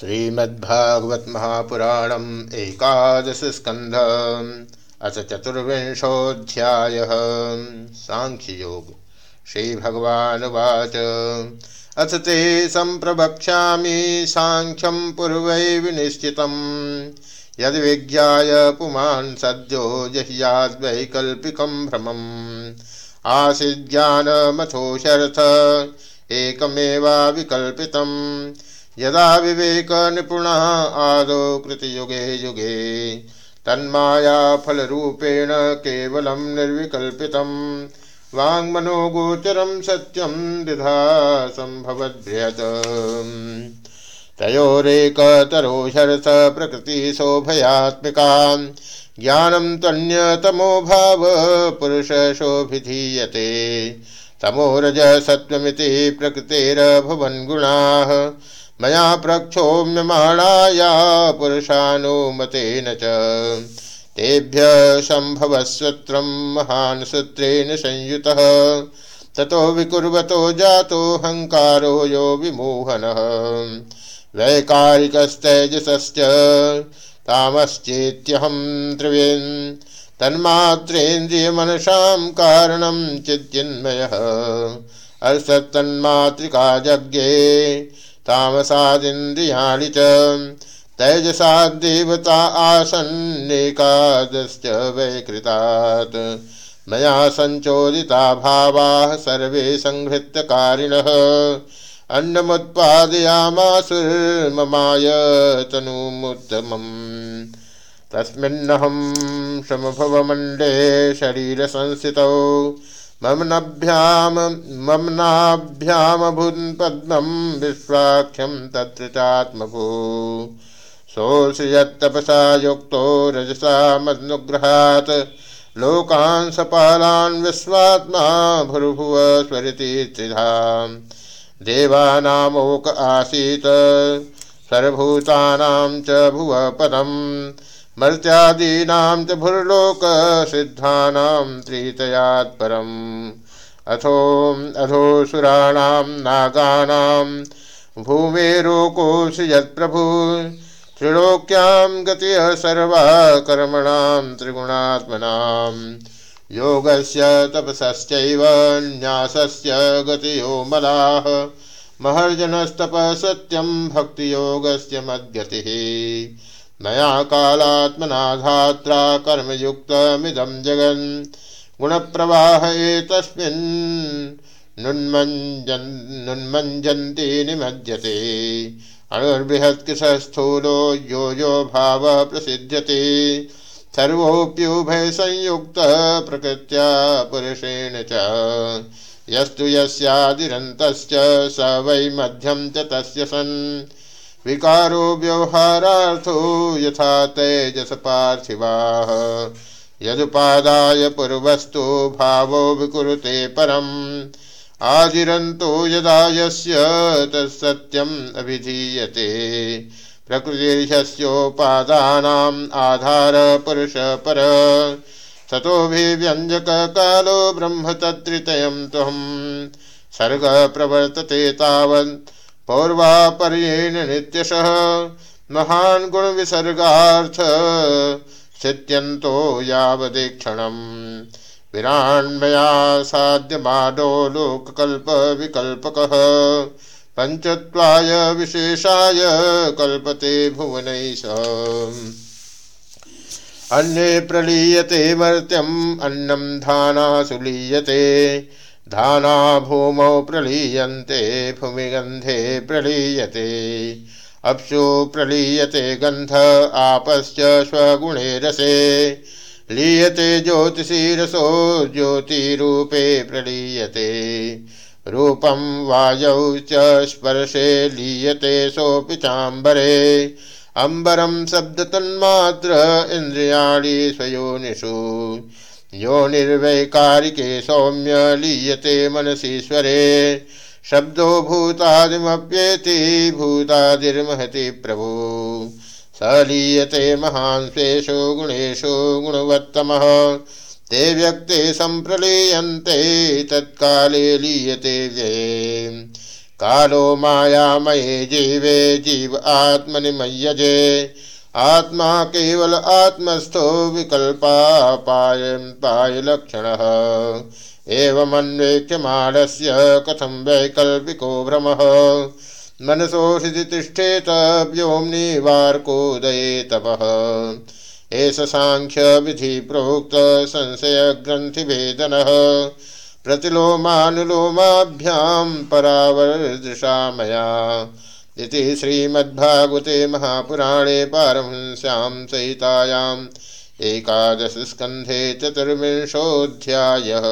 श्रीमद्भागवत महापुराणम एकादश स्कंध अथ चतुर्विंशोध्याय सांख्य योग श्री भगवानुवाच अथ ते संप्रवक्ष्यामि सांख्यम पूर्व विनिश्चितम्। यदि विज्ञाय पुमान् सद्यो जह्याद्वैकल्पिकं भ्रमम्। आसीज्ञानमथोषर्थ एकमेवा विकल्पितम्। यदा विवेक निपुण आदो कृतियुगे युगे, तन्माया फलरूपेण केवलं निर्विकल्पितं। वाङ्मनोगोचरं सत्यं द्विधा सम्भवद्भ्यत। तयोरेकतरोषर्थ प्रकृतिशोभयात्मिका ज्ञानं तन्यतमो भाव पुरुषशोभिधीयते तमोरज सत्त्वमिति प्रकृतेरभुवन् गुणाः मया प्रक्षोम्यमाणाया पुरुषानुमतेन च। तेभ्य सम्भवस्वत्रं महान् सूत्रेण संयुतः। ततो विकुर्वतो जातोऽहङ्कारो यो विमोहनः। वैकारिकस्तैजसश्च तामश्चेत्यहं त्रिवेन्। तन्मात्रेन्द्रियमनसां कारणं चिद्चिन्मयः। अर्षत्तन्मातृका यज्ञे तामसादिन्द्रियाणि च। तैजसा देवता आसन्नेकादश्च वैकृतात्। मया सञ्चोदिता भावाः सर्वे संहृत्यकारिणः। अन्नमुत्पादयामासुर्ममायतनुमुत्तमम् तस्मिन्नहं समभवमण्डे शरीरसंस्थितौ। ममनाभ्याम ममनाभ्यामभून् पद्मं विश्वाख्यं तत्र चात्मभू सोऽसि यत्तपसा युक्तो रजसा मदनुग्रहात्, लोकान् सपालान् विश्वात्मा भुर्भुव स्वरिति त्रिधाम् देवानामोक आसीत्, सर्वभूतानां च भुवपदम् मर्त्यादीनां च भुर्लोकसिद्धानां त्रितयात् परम्। अथो अधोसुराणां नागानां, भूमेरोकोऽसि यत्प्रभु त्रिलोक्यां गतिः सर्वा कर्मणां त्रिगुणात्मनां। योगस्य, तपसश्चैव, न्यासस्य गतियो मलाः। महर्जनस्तपः सत्यं, भक्तियोगस्य मद्गतिः। मया कालात्मना धात्रा कर्मयुक्तमिदं जगन् गुणप्रवाह एतस्मिन् नुन्मञ्जन्ति निमज्जते। अणुर्बृहत्कृशस्थूलो यो यो भावः प्रसिद्ध्यते। सर्वोऽप्युभय संयुक्त प्रकृत्या पुरुषेण च। यस्तु यस्यादिरन्तश्च स वै मध्यं च तस्य सन्। विकारो व्यवहारार्थो यथा तेजस पार्थिवाः। यदुपादाय पूर्वस्तु भावो विकुरुते परम्। आदिरन्तो यदा यस्य तत्सत्यम् अभिधीयते। प्रकृतिर्ह्यस्योपादानाम् आधार पुरुष पर। सतोभिव्यञ्जककालो ब्रह्म तत्त्रितयं सर्ग प्रवर्तते तावत्। पौर्वापर्येण नित्यशः। महान् गुणविसर्गार्थ स्थित्यन्तो यावदेक्षणम्। विराण्मया साध्यमानो लोककल्पविकल्पकः। पञ्चत्वाय विशेषाय कल्पते भुवनैष अन्ये प्रलीयते मर्त्यम्, अन्नं धानासु लीयते धाना भूमौ प्रलीयन्ते भूमिगन्धे प्रलीयते। अप्सु प्रलीयते गन्ध आपश्च स्वगुणे रसे। लीयते ज्योतिषी रसो ज्योतिरूपे प्रलीयते। रूपं वायौ च स्पर्शे लीयते सोऽपि चाम्बरे। अम्बरं शब्दतन्मात्र इन्द्रियाणि स्वयोनिषु। योनिर्वैकारिके सौम्य लीयते मनसीश्वरे। शब्दो भूतादिमप्येति भूतादिर्महति प्रभु। स लीयते महांसेषु गुणेषु गुणवत्तमः। ते व्यक्ते सम्प्रलीयन्ते, तत्काले लीयते व्यये। कालो मायामये जीवे, जीव आत्मनि मय्यजे आत्मा केवल आत्मस्थो विकल्पापाय पाय लक्षण। एवमन्वेक्ष्यमाणस्य कथं वैकल्पिको भ्रमः। मनसो हृदि तिष्ठेत व्योम्निवार्कोदये तपः एष साङ्ख्यविधि प्रोक्त संशयग्रन्थिभेदनः प्रतिलोमानुलोमाभ्यां परावर्दृशा मया। इति श्रीमद्भागवते महापुराणे पारमहंस्यां सहितायाम् एकादशस्कन्धे चतुर्विंशोऽध्यायः।